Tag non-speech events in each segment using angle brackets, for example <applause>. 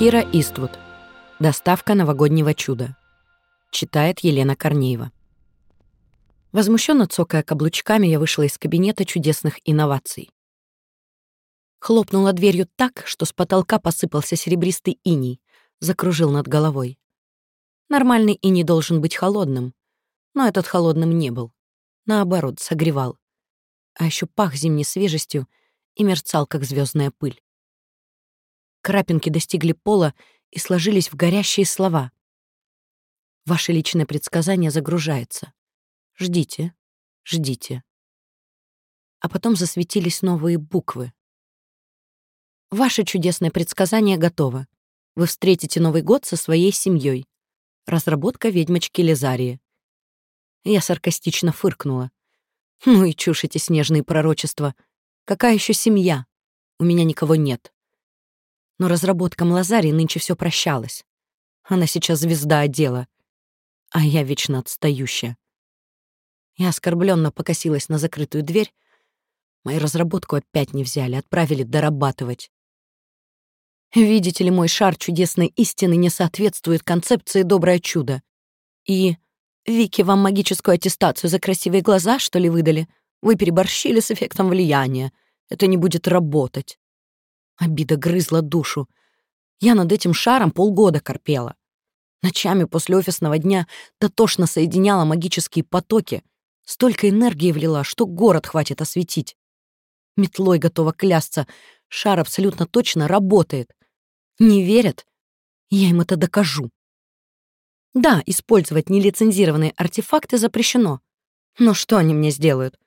Кира Иствуд. Доставка новогоднего чуда. Читает Елена Корнеева. Возмущенно цокая каблучками, я вышла из кабинета чудесных инноваций. Хлопнула дверью так, что с потолка посыпался серебристый иней, закружил над головой. Нормальный иней должен быть холодным, но этот холодным не был. Наоборот, согревал. А еще пах зимней свежестью и мерцал, как звездная пыль. Крапинки достигли пола и сложились в горящие слова. Ваше личное предсказание загружается. Ждите, ждите. А потом засветились новые буквы. Ваше чудесное предсказание готово. Вы встретите Новый год со своей семьей. Разработка ведьмочки Лизарии. Я саркастично фыркнула. Ну и чушь эти снежные пророчества. Какая еще семья? У меня никого нет. Но разработкам Лазарии нынче все прощалось. Она сейчас звезда отдела. А я вечно отстающая. Я оскорбленно покосилась на закрытую дверь. Мою разработку опять не взяли, отправили дорабатывать. Видите ли, мой шар чудесной истины не соответствует концепции «доброе чудо». И... Вики, вам магическую аттестацию за красивые глаза, что ли, выдали? Вы переборщили с эффектом влияния. Это не будет работать. Обида грызла душу. Я над этим шаром полгода корпела. Ночами после офисного дня дотошно соединяла магические потоки. Столько энергии влила, что город хватит осветить. Метлой готова клясться. Шар абсолютно точно работает. Не верят? Я им это докажу. Да, использовать нелицензированные артефакты запрещено. Но что они мне сделают?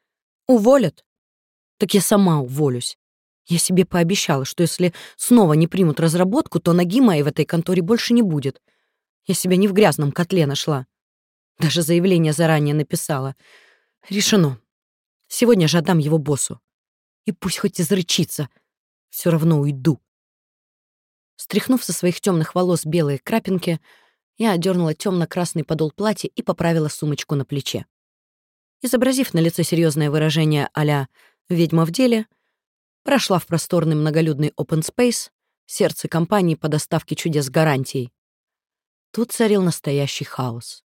Уволят? Так я сама уволюсь. Я себе пообещала, что если снова не примут разработку, то ноги моей в этой конторе больше не будет. Я себя не в грязном котле нашла. Даже заявление заранее написала. Решено. Сегодня же отдам его боссу. И пусть хоть изрычится. Все равно уйду. Стряхнув со своих темных волос белые крапинки, я одернула темно-красный подол платья и поправила сумочку на плече. Изобразив на лице серьезное выражение а «ведьма в деле», прошла в просторный многолюдный open space, сердце компании по доставке чудес гарантий. Тут царил настоящий хаос.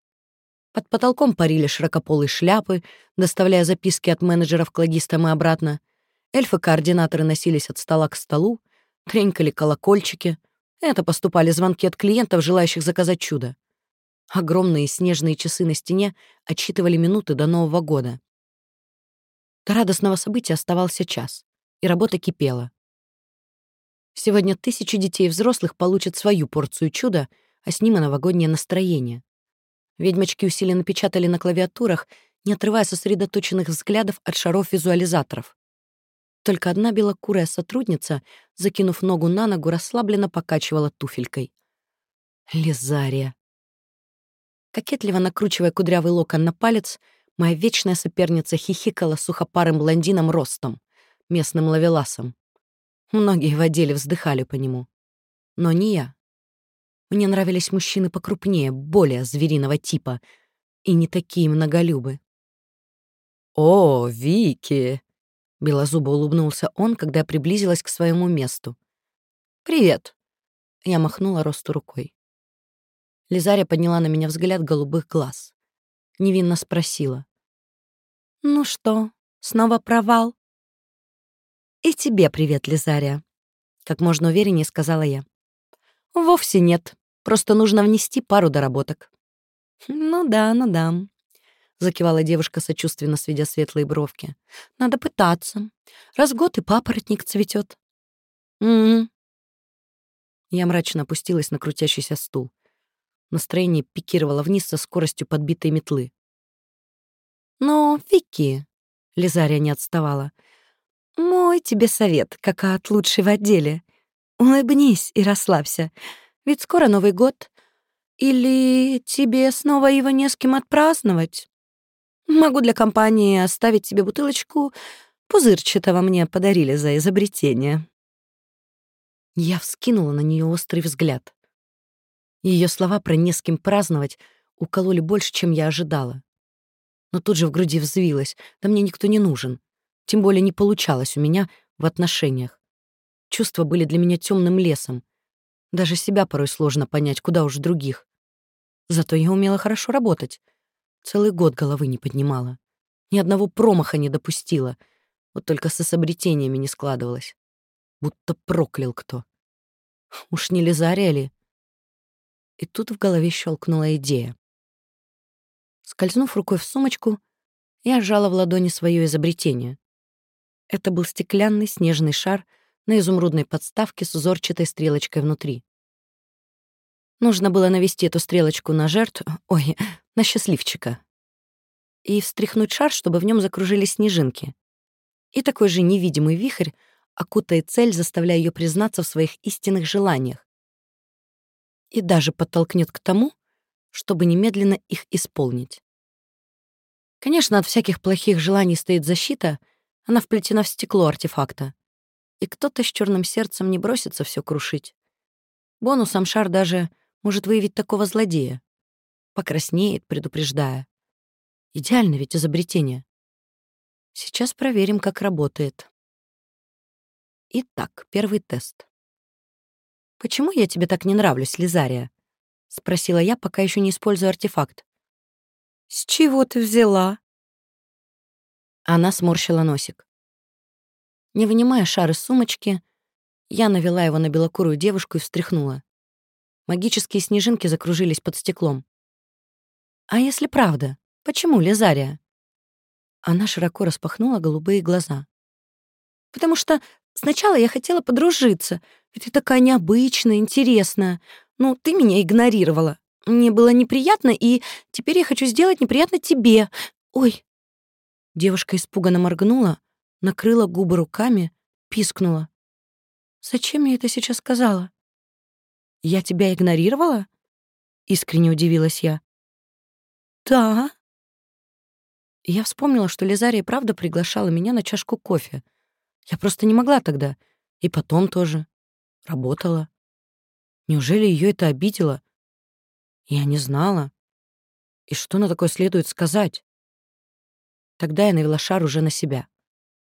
Под потолком парили широкополые шляпы, доставляя записки от менеджеров к логистам и обратно. Эльфы-координаторы носились от стола к столу, тренькали колокольчики. Это поступали звонки от клиентов, желающих заказать чудо. Огромные снежные часы на стене отсчитывали минуты до Нового года. До радостного события оставался час и работа кипела. Сегодня тысячи детей и взрослых получат свою порцию чуда, а с ним и новогоднее настроение. Ведьмочки усиленно печатали на клавиатурах, не отрывая сосредоточенных взглядов от шаров визуализаторов. Только одна белокурая сотрудница, закинув ногу на ногу, расслабленно покачивала туфелькой. Лизария. Кокетливо накручивая кудрявый локон на палец, моя вечная соперница хихикала сухопарым блондином ростом местным лавеласом. Многие в отделе вздыхали по нему. Но не я. Мне нравились мужчины покрупнее, более звериного типа, и не такие многолюбы. «О, Вики!» — белозубо улыбнулся он, когда я приблизилась к своему месту. «Привет!» — я махнула Росту рукой. Лизаря подняла на меня взгляд голубых глаз. Невинно спросила. «Ну что, снова провал?» «И тебе привет, Лизария», — как можно увереннее сказала я. «Вовсе нет. Просто нужно внести пару доработок». «Ну да, ну да», — закивала девушка, сочувственно сведя светлые бровки. «Надо пытаться. Раз год и папоротник цветет. «Угу». Я мрачно опустилась на крутящийся стул. Настроение пикировало вниз со скоростью подбитой метлы. «Но, Вики...» — Лизария не отставала — мой тебе совет, как от лучшей в отделе. Улыбнись и расслабься, ведь скоро Новый год. Или тебе снова его не с кем отпраздновать? Могу для компании оставить тебе бутылочку пузырчатого мне подарили за изобретение. Я вскинула на нее острый взгляд. Ее слова про «не с кем праздновать» укололи больше, чем я ожидала. Но тут же в груди взвилась, да мне никто не нужен. Тем более не получалось у меня в отношениях. Чувства были для меня темным лесом. Даже себя порой сложно понять, куда уж других. Зато я умела хорошо работать. Целый год головы не поднимала. Ни одного промаха не допустила. Вот только со изобретениями не складывалось. Будто проклял кто. Уж не Лизария ли? И тут в голове щелкнула идея. Скользнув рукой в сумочку, я сжала в ладони свое изобретение. Это был стеклянный снежный шар на изумрудной подставке с узорчатой стрелочкой внутри. Нужно было навести эту стрелочку на жертву, ой, <laughs> на счастливчика, и встряхнуть шар, чтобы в нем закружились снежинки. И такой же невидимый вихрь окутает цель, заставляя ее признаться в своих истинных желаниях. И даже подтолкнет к тому, чтобы немедленно их исполнить. Конечно, от всяких плохих желаний стоит защита, она вплетена в стекло артефакта. И кто-то с черным сердцем не бросится все крушить. Бонусом шар даже может выявить такого злодея. Покраснеет, предупреждая. Идеально ведь изобретение. Сейчас проверим, как работает. Итак, первый тест. «Почему я тебе так не нравлюсь, Лизария?» — спросила я, пока еще не использую артефакт. «С чего ты взяла?» Она сморщила носик. Не вынимая шар из сумочки, я навела его на белокурую девушку и встряхнула. Магические снежинки закружились под стеклом. «А если правда? Почему, Лизария?» Она широко распахнула голубые глаза. «Потому что сначала я хотела подружиться, ты такая необычная, интересная. Ну, ты меня игнорировала. Мне было неприятно, и теперь я хочу сделать неприятно тебе. Ой!» Девушка испуганно моргнула, накрыла губы руками, пискнула. «Зачем я это сейчас сказала?» «Я тебя игнорировала?» — искренне удивилась я. «Да». Я вспомнила, что Лизария правда приглашала меня на чашку кофе. Я просто не могла тогда. И потом тоже. Работала. Неужели ее это обидело? Я не знала. И что на такое следует сказать? Тогда я навела шар уже на себя.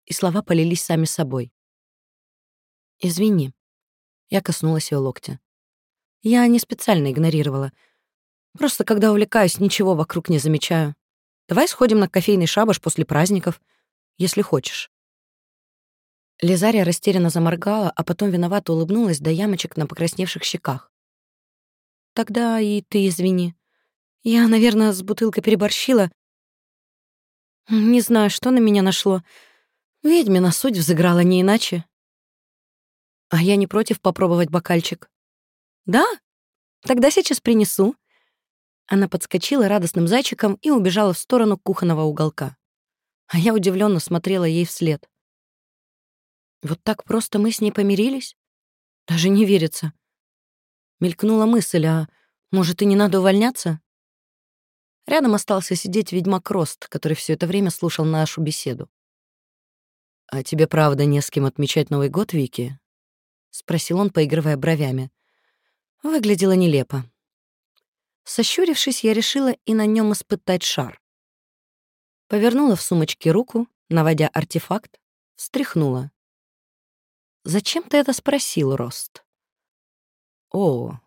И слова полились сами собой. «Извини». Я коснулась ее локтя. Я не специально игнорировала. Просто когда увлекаюсь, ничего вокруг не замечаю. Давай сходим на кофейный шабаш после праздников, если хочешь. Лизария растерянно заморгала, а потом виновато улыбнулась до ямочек на покрасневших щеках. «Тогда и ты извини. Я, наверное, с бутылкой переборщила. Не знаю, что на меня нашло. Ведьмина суть взыграла не иначе. А я не против попробовать бокальчик. Да? Тогда сейчас принесу». Она подскочила радостным зайчиком и убежала в сторону кухонного уголка. А я удивленно смотрела ей вслед. Вот так просто мы с ней помирились? Даже не верится. Мелькнула мысль, а может, и не надо увольняться? Рядом остался сидеть ведьмак Рост, который все это время слушал нашу беседу. «А тебе правда не с кем отмечать Новый год, Вики?» — спросил он, поигрывая бровями. Выглядело нелепо. Сощурившись, я решила и на нем испытать шар. Повернула в сумочке руку, наводя артефакт, встряхнула. «Зачем ты это спросил, Рост?» «О!»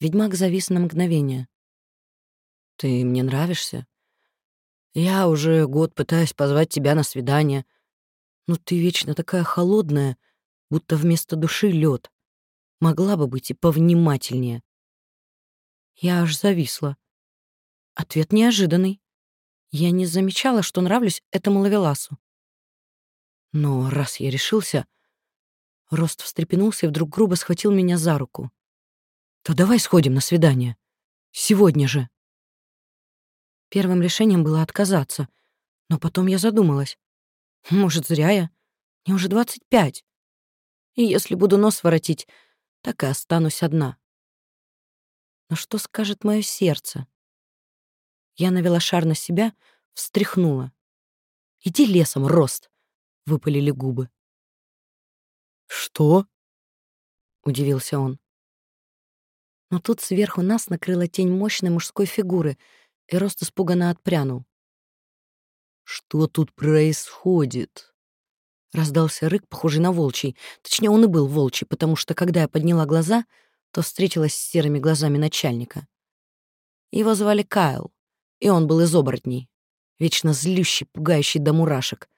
Ведьмак завис на мгновение. «Ты мне нравишься. Я уже год пытаюсь позвать тебя на свидание, но ты вечно такая холодная, будто вместо души лед. Могла бы быть и повнимательнее». Я аж зависла. Ответ неожиданный. Я не замечала, что нравлюсь этому лавеласу. Но раз я решился, Рост встрепенулся и вдруг грубо схватил меня за руку. «То давай сходим на свидание. Сегодня же». Первым решением было отказаться, но потом я задумалась. Может, зря я? Мне уже двадцать пять. И если буду нос воротить, так и останусь одна. Но что скажет мое сердце? Я навела шар на себя, встряхнула. «Иди лесом, Рост!» — выпалили губы. «Что?» — удивился он. Но тут сверху нас накрыла тень мощной мужской фигуры, и Рост испуганно отпрянул. «Что тут происходит?» Раздался рык, похожий на волчий. Точнее, он и был волчий, потому что, когда я подняла глаза, то встретилась с серыми глазами начальника. Его звали Кайл, и он был из оборотней. Вечно злющий, пугающий до мурашек.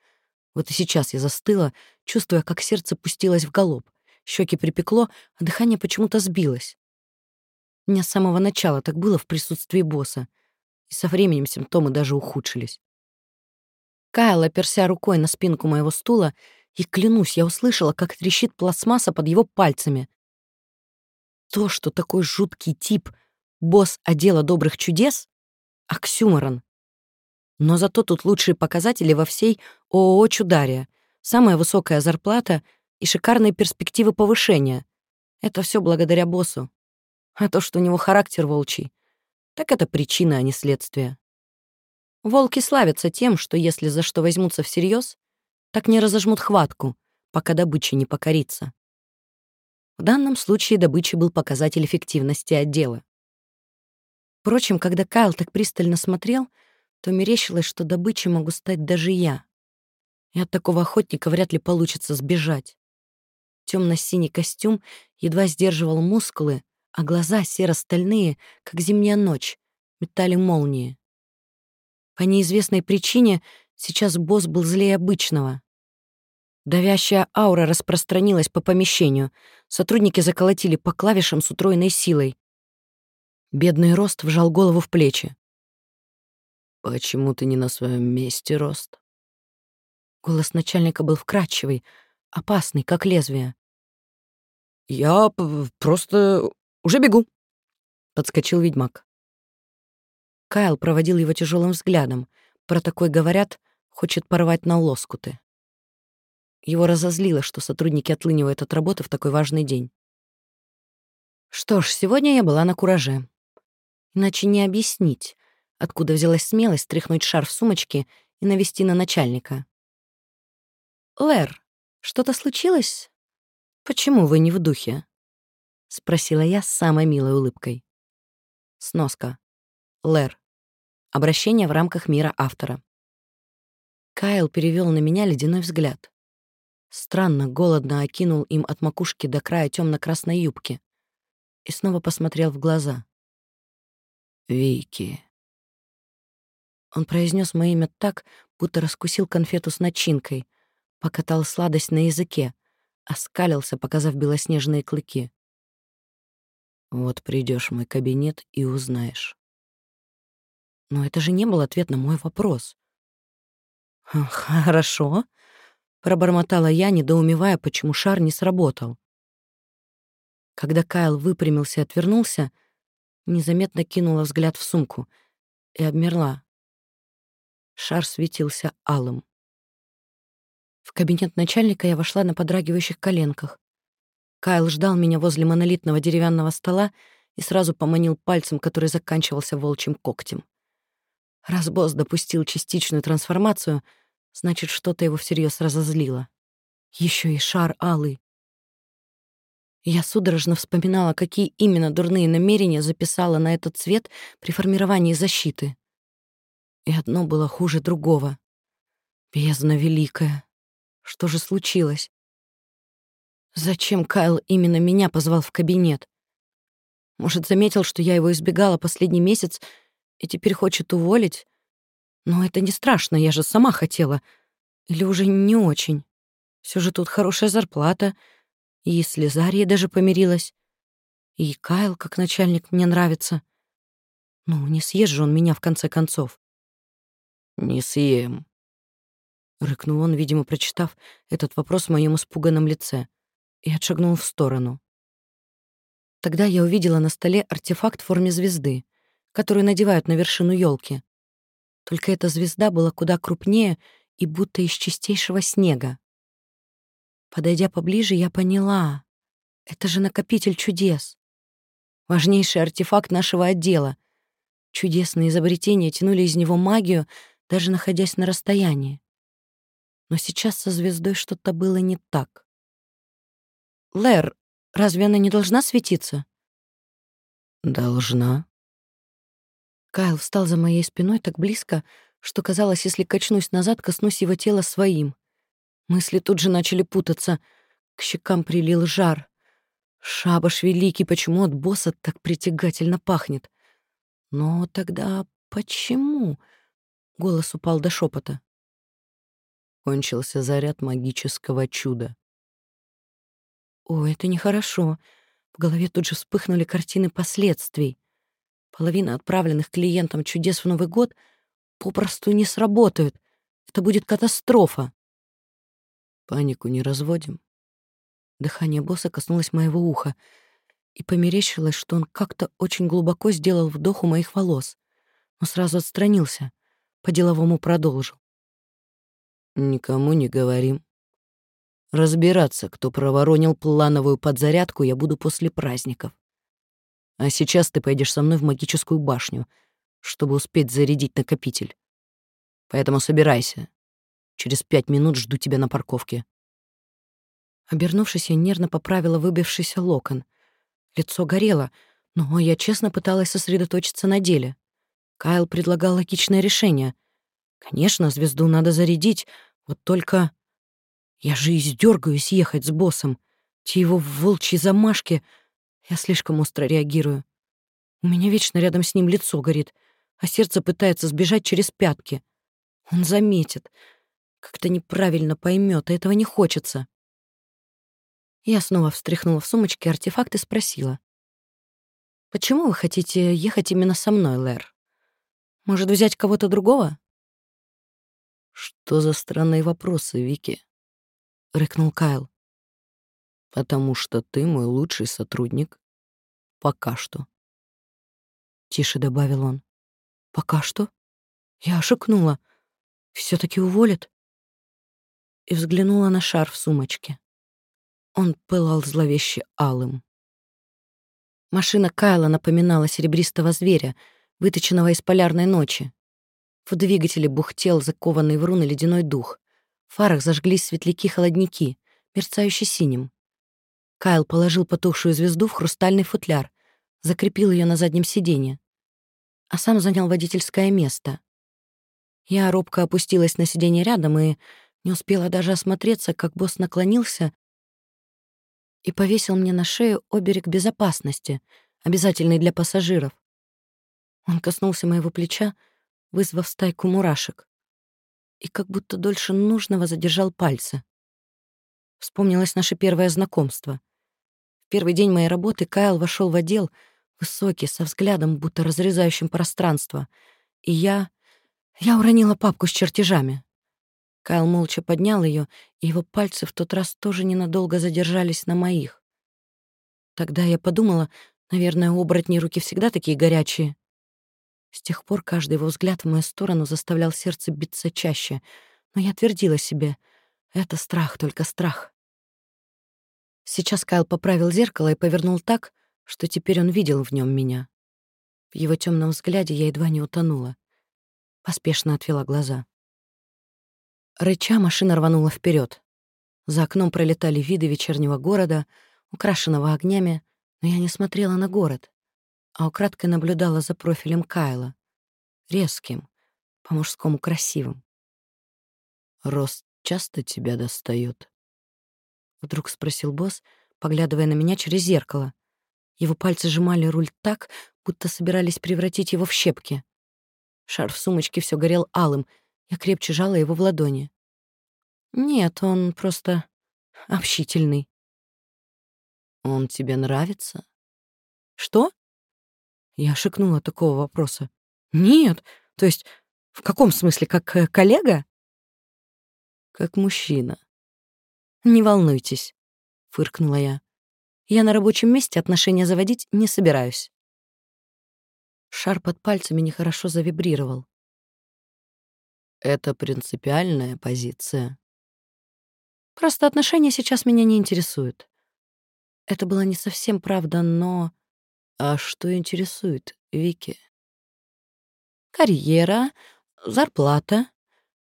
Вот и сейчас я застыла, чувствуя, как сердце пустилось в галоп. Щеки припекло, а дыхание почему-то сбилось. У меня с самого начала так было в присутствии босса, и со временем симптомы даже ухудшились. Кайл, оперся рукой на спинку моего стула, и, клянусь, я услышала, как трещит пластмасса под его пальцами. То, что такой жуткий тип — босс отдела добрых чудес — оксюморон. Но зато тут лучшие показатели во всей ООО «Чудария», самая высокая зарплата и шикарные перспективы повышения. Это все благодаря боссу. А то, что у него характер волчий, так это причина, а не следствие. Волки славятся тем, что если за что возьмутся всерьез, так не разожмут хватку, пока добыча не покорится. В данном случае добычей был показатель эффективности отдела. Впрочем, когда Кайл так пристально смотрел, то мерещилось, что добычей могу стать даже я. И от такого охотника вряд ли получится сбежать. Темно-синий костюм едва сдерживал мускулы, а глаза серо-стальные, как зимняя ночь, метали молнии. По неизвестной причине сейчас босс был злее обычного. Давящая аура распространилась по помещению. Сотрудники заколотили по клавишам с утроенной силой. Бедный Рост вжал голову в плечи. «Почему ты не на своем месте, Рост?» Голос начальника был вкрадчивый, опасный, как лезвие. «Я просто уже бегу», — подскочил ведьмак. Кайл проводил его тяжелым взглядом. Про такой говорят, хочет порвать на лоскуты. Его разозлило, что сотрудники отлынивают от работы в такой важный день. Что ж, сегодня я была на кураже. Иначе не объяснить, откуда взялась смелость стряхнуть шар в сумочке и навести на начальника. «Лэр, что-то случилось? Почему вы не в духе?» — спросила я с самой милой улыбкой. Сноска. Лэр. Обращение в рамках мира автора. Кайл перевел на меня ледяной взгляд. Странно, голодно окинул им от макушки до края темно красной юбки и снова посмотрел в глаза. «Вики». Он произнес мое имя так, будто раскусил конфету с начинкой, покатал сладость на языке, оскалился, показав белоснежные клыки. «Вот придешь в мой кабинет и узнаешь». Но это же не был ответ на мой вопрос. «Хорошо», — пробормотала я, недоумевая, почему шар не сработал. Когда Кайл выпрямился и отвернулся, незаметно кинула взгляд в сумку и обмерла. Шар светился алым. В кабинет начальника я вошла на подрагивающих коленках. Кайл ждал меня возле монолитного деревянного стола и сразу поманил пальцем, который заканчивался волчьим когтем. Раз босс допустил частичную трансформацию, значит, что-то его всерьез разозлило. Еще и шар алый. Я судорожно вспоминала, какие именно дурные намерения записала на этот цвет при формировании защиты. И одно было хуже другого. Бездна великая. Что же случилось? Зачем Кайл именно меня позвал в кабинет? Может, заметил, что я его избегала последний месяц и теперь хочет уволить. Но это не страшно, я же сама хотела. Или уже не очень. Все же тут хорошая зарплата. И с Лизарией даже помирилась. И Кайл, как начальник, мне нравится. Ну, не съест же он меня, в конце концов. «Не съем», — рыкнул он, видимо, прочитав этот вопрос в моем испуганном лице, и отшагнул в сторону. Тогда я увидела на столе артефакт в форме звезды — которую надевают на вершину елки. Только эта звезда была куда крупнее и будто из чистейшего снега. Подойдя поближе, я поняла. Это же накопитель чудес. Важнейший артефакт нашего отдела. Чудесные изобретения тянули из него магию, даже находясь на расстоянии. Но сейчас со звездой что-то было не так. «Лэр, разве она не должна светиться?» «Должна», Кайл встал за моей спиной так близко, что казалось, если качнусь назад, коснусь его тела своим. Мысли тут же начали путаться. К щекам прилил жар. Шабаш великий, почему от босса так притягательно пахнет? Но тогда почему? Голос упал до шепота. Кончился заряд магического чуда. О, это нехорошо. В голове тут же вспыхнули картины последствий. Половина отправленных клиентам чудес в Новый год попросту не сработают. Это будет катастрофа. Панику не разводим. Дыхание босса коснулось моего уха, и померещилось, что он как-то очень глубоко сделал вдох у моих волос, но сразу отстранился, по-деловому продолжил. «Никому не говорим. Разбираться, кто проворонил плановую подзарядку, я буду после праздников. А сейчас ты пойдешь со мной в магическую башню, чтобы успеть зарядить накопитель. Поэтому собирайся. Через пять минут жду тебя на парковке». Обернувшись, я нервно поправила выбившийся локон. Лицо горело, но я честно пыталась сосредоточиться на деле. Кайл предлагал логичное решение. Конечно, звезду надо зарядить, вот только... Я же издергаюсь ехать с боссом. Те его волчьи замашки. Я слишком остро реагирую. У меня вечно рядом с ним лицо горит, а сердце пытается сбежать через пятки. Он заметит, как-то неправильно поймет, а этого не хочется. Я снова встряхнула в сумочке артефакт и спросила. «Почему вы хотите ехать именно со мной, Лэр? Может, взять кого-то другого?» «Что за странные вопросы, Вики?» — рыкнул Кайл. «Потому что ты мой лучший сотрудник. Пока что». Тише добавил он. «Пока что?» Я ошикнула. все таки уволят?» И взглянула на шар в сумочке. Он пылал зловеще алым. Машина Кайла напоминала серебристого зверя, выточенного из полярной ночи. В двигателе бухтел закованный в руны ледяной дух. Фарах зажглись светляки-холодники, мерцающие синим. Кайл положил потухшую звезду в хрустальный футляр, закрепил ее на заднем сиденье, а сам занял водительское место. Я робко опустилась на сиденье рядом и не успела даже осмотреться, как босс наклонился и повесил мне на шею оберег безопасности, обязательный для пассажиров. Он коснулся моего плеча, вызвав стайку мурашек, и как будто дольше нужного задержал пальцы. Вспомнилось наше первое знакомство. В первый день моей работы Кайл вошел в отдел, высокий, со взглядом, будто разрезающим пространство, и я... Я уронила папку с чертежами. Кайл молча поднял ее, и его пальцы в тот раз тоже ненадолго задержались на моих. Тогда я подумала, наверное, у оборотней руки всегда такие горячие. С тех пор каждый его взгляд в мою сторону заставлял сердце биться чаще, но я твердила себе — это страх, только страх. Сейчас Кайл поправил зеркало и повернул так, что теперь он видел в нем меня. В его темном взгляде я едва не утонула. Поспешно отвела глаза. Рыча машина рванула вперед. За окном пролетали виды вечернего города, украшенного огнями, но я не смотрела на город, а украдкой наблюдала за профилем Кайла. Резким, по-мужскому красивым. «Рост часто тебя достает? Вдруг спросил босс, поглядывая на меня через зеркало. Его пальцы сжимали руль так, будто собирались превратить его в щепки. Шар в сумочке все горел алым — я крепче жала его в ладони. «Нет, он просто общительный». «Он тебе нравится?» «Что?» Я шикнула такого вопроса. «Нет, то есть в каком смысле, как э, коллега?» «Как мужчина». «Не волнуйтесь», — фыркнула я. «Я на рабочем месте отношения заводить не собираюсь». Шар под пальцами нехорошо завибрировал. Это принципиальная позиция. Просто отношения сейчас меня не интересуют. Это была не совсем правда, но... А что интересует Вики? Карьера, зарплата.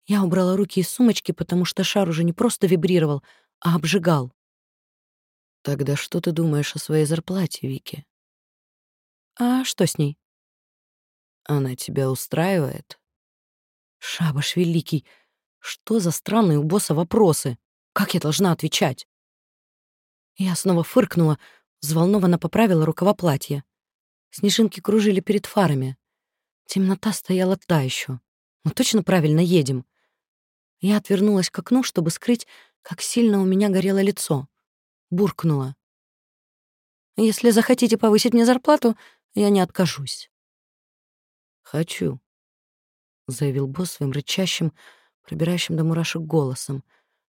Я убрала руки из сумочки, потому что шар уже не просто вибрировал, а обжигал. Тогда что ты думаешь о своей зарплате, Вики? А что с ней? Она тебя устраивает? Шабаш великий. Что за странные у босса вопросы? Как я должна отвечать? Я снова фыркнула, взволнованно поправила рукава платья. Снежинки кружили перед фарами. Темнота стояла та еще. Мы точно правильно едем. Я отвернулась к окну, чтобы скрыть, как сильно у меня горело лицо. Буркнула. «Если захотите повысить мне зарплату, я не откажусь». «Хочу», — заявил босс своим рычащим, пробирающим до мурашек голосом.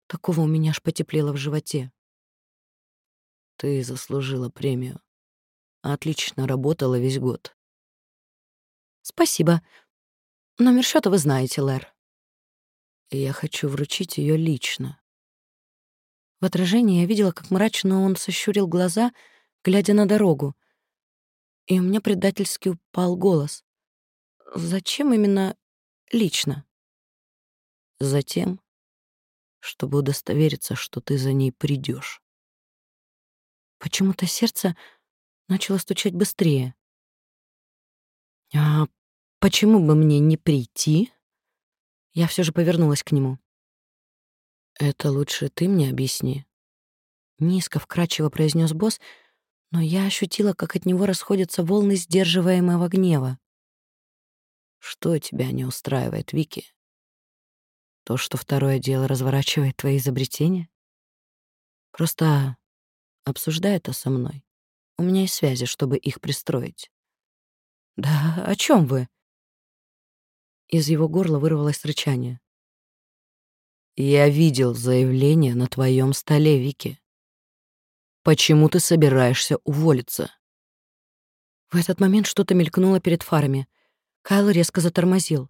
Такого у меня аж потеплело в животе. «Ты заслужила премию. Отлично работала весь год». «Спасибо. Номер счета вы знаете, Лэр». «Я хочу вручить ее лично». В отражении я видела, как мрачно он сощурил глаза, глядя на дорогу. И у меня предательски упал голос. «Зачем именно лично?» Затем, чтобы удостовериться, что ты за ней придешь. Почему-то сердце начало стучать быстрее. «А почему бы мне не прийти?» Я все же повернулась к нему. «Это лучше ты мне объясни». Низко, вкрадчиво произнес босс, но я ощутила, как от него расходятся волны сдерживаемого гнева. «Что тебя не устраивает, Вики?» То, что второе дело разворачивает твои изобретения? Просто обсуждай это со мной. У меня есть связи, чтобы их пристроить. Да о чем вы? Из его горла вырвалось рычание. Я видел заявление на твоем столе, Вики. Почему ты собираешься уволиться? В этот момент что-то мелькнуло перед фарами. Кайл резко затормозил.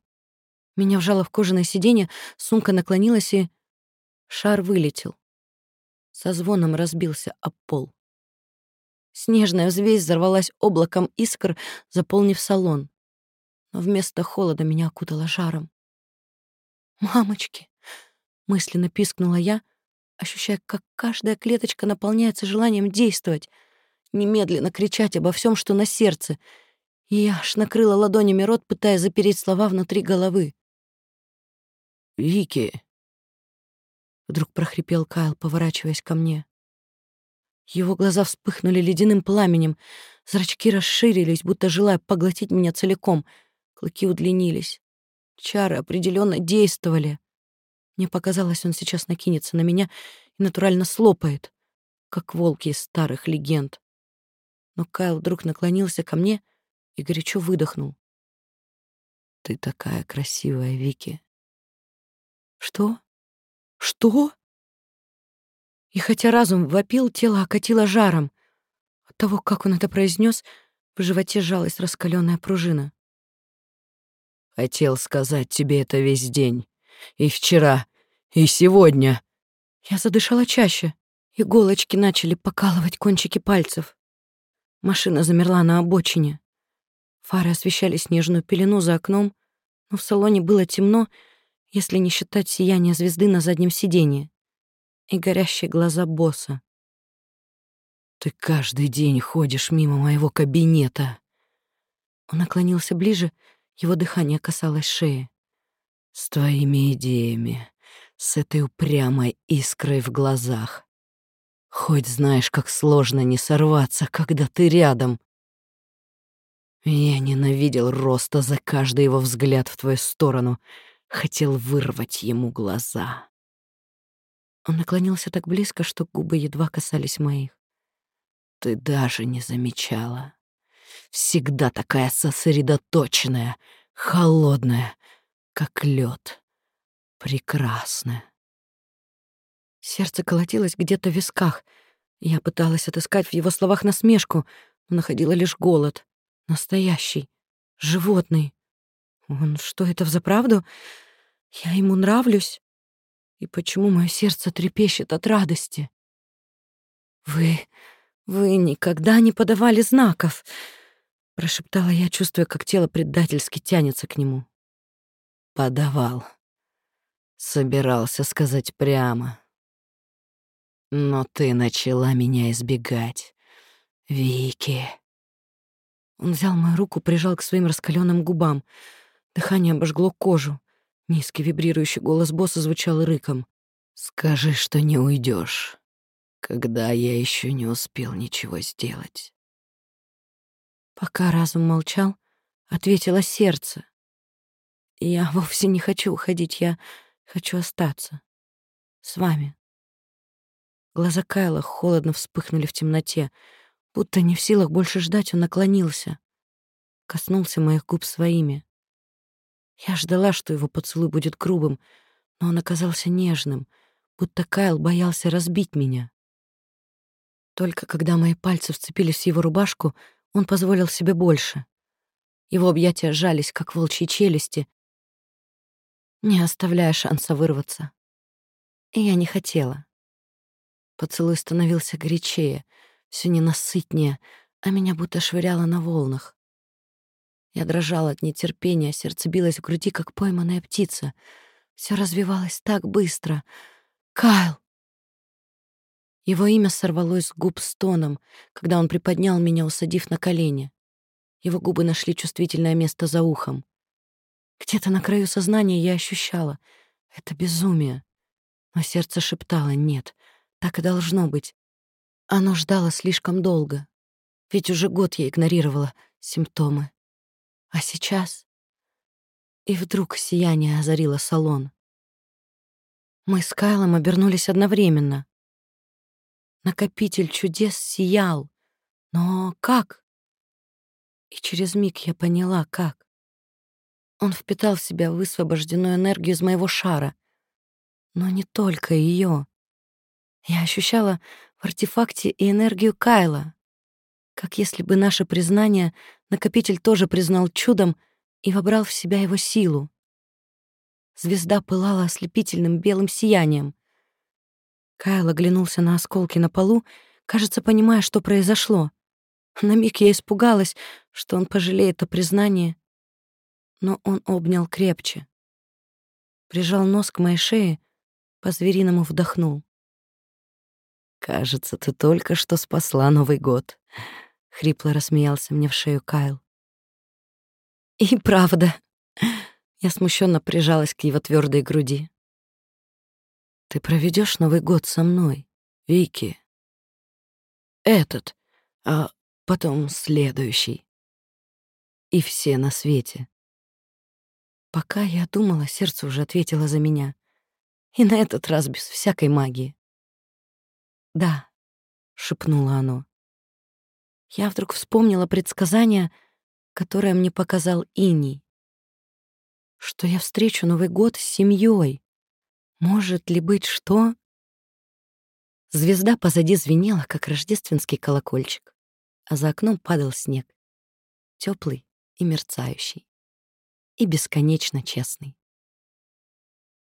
Меня вжало в кожаное сиденье, сумка наклонилась и... Шар вылетел. Со звоном разбился об пол. Снежная взвесь взорвалась облаком искр, заполнив салон. Но вместо холода меня окутало жаром. «Мамочки!» — мысленно пискнула я, ощущая, как каждая клеточка наполняется желанием действовать, немедленно кричать обо всем, что на сердце. И я аж накрыла ладонями рот, пытаясь запереть слова внутри головы. «Вики!» Вдруг прохрипел Кайл, поворачиваясь ко мне. Его глаза вспыхнули ледяным пламенем, зрачки расширились, будто желая поглотить меня целиком. Клыки удлинились. Чары определенно действовали. Мне показалось, он сейчас накинется на меня и натурально слопает, как волки из старых легенд. Но Кайл вдруг наклонился ко мне и горячо выдохнул. «Ты такая красивая, Вики!» Что? Что? И хотя разум вопил, тело окатило жаром. От того, как он это произнес, в животе сжалась раскаленная пружина. Хотел сказать тебе это весь день. И вчера, и сегодня. Я задышала чаще. Иголочки начали покалывать кончики пальцев. Машина замерла на обочине. Фары освещали снежную пелену за окном, но в салоне было темно, если не считать сияние звезды на заднем сиденье и горящие глаза босса. «Ты каждый день ходишь мимо моего кабинета». Он наклонился ближе, его дыхание касалось шеи. «С твоими идеями, с этой упрямой искрой в глазах. Хоть знаешь, как сложно не сорваться, когда ты рядом. Я ненавидел Роста за каждый его взгляд в твою сторону — хотел вырвать ему глаза. Он наклонился так близко, что губы едва касались моих. Ты даже не замечала. Всегда такая сосредоточенная, холодная, как лед, прекрасная. Сердце колотилось где-то в висках. Я пыталась отыскать в его словах насмешку, но находила лишь голод. Настоящий, животный. Он что, это взаправду? Я ему нравлюсь? И почему мое сердце трепещет от радости? Вы... вы никогда не подавали знаков, прошептала я, чувствуя, как тело предательски тянется к нему. Подавал. Собирался сказать прямо. Но ты начала меня избегать. Вики. Он взял мою руку, прижал к своим раскаленным губам. Дыхание обожгло кожу. Низкий вибрирующий голос босса звучал рыком. «Скажи, что не уйдешь, когда я еще не успел ничего сделать». Пока разум молчал, ответило сердце. Я вовсе не хочу уходить, я хочу остаться. С вами. Глаза Кайла холодно вспыхнули в темноте. Будто не в силах больше ждать, он наклонился. Коснулся моих губ своими. Я ждала, что его поцелуй будет грубым, но он оказался нежным, будто Кайл боялся разбить меня. Только когда мои пальцы вцепились в его рубашку, он позволил себе больше. Его объятия сжались, как волчьи челюсти, не оставляя шанса вырваться. И я не хотела. Поцелуй становился горячее, все ненасытнее, а меня будто швыряло на волнах. Я дрожала от нетерпения, сердце билось в груди, как пойманная птица. Все развивалось так быстро. «Кайл!» Его имя сорвалось с губ стоном, когда он приподнял меня, усадив на колени. Его губы нашли чувствительное место за ухом. Где-то на краю сознания я ощущала — это безумие. Но сердце шептало «нет, так и должно быть». Оно ждало слишком долго, ведь уже год я игнорировала симптомы. А сейчас... И вдруг сияние озарило салон. Мы с Кайлом обернулись одновременно. Накопитель чудес сиял. Но как? И через миг я поняла, как. Он впитал в себя высвобожденную энергию из моего шара. Но не только ее. Я ощущала в артефакте и энергию Кайла. Как если бы наше признание накопитель тоже признал чудом и вобрал в себя его силу. Звезда пылала ослепительным белым сиянием. Кайл оглянулся на осколки на полу, кажется, понимая, что произошло. На миг я испугалась, что он пожалеет о признании, но он обнял крепче. Прижал нос к моей шее, по-звериному вдохнул. «Кажется, ты только что спасла Новый год», — хрипло рассмеялся мне в шею Кайл. «И правда». Я смущенно прижалась к его твердой груди. «Ты проведешь Новый год со мной, Вики?» «Этот, а потом следующий. И все на свете. Пока я думала, сердце уже ответило за меня. И на этот раз без всякой магии. «Да», — шепнуло оно. Я вдруг вспомнила предсказание, которое мне показал Иней. Что я встречу Новый год с семьей. Может ли быть что? Звезда позади звенела, как рождественский колокольчик, а за окном падал снег, теплый и мерцающий и бесконечно честный.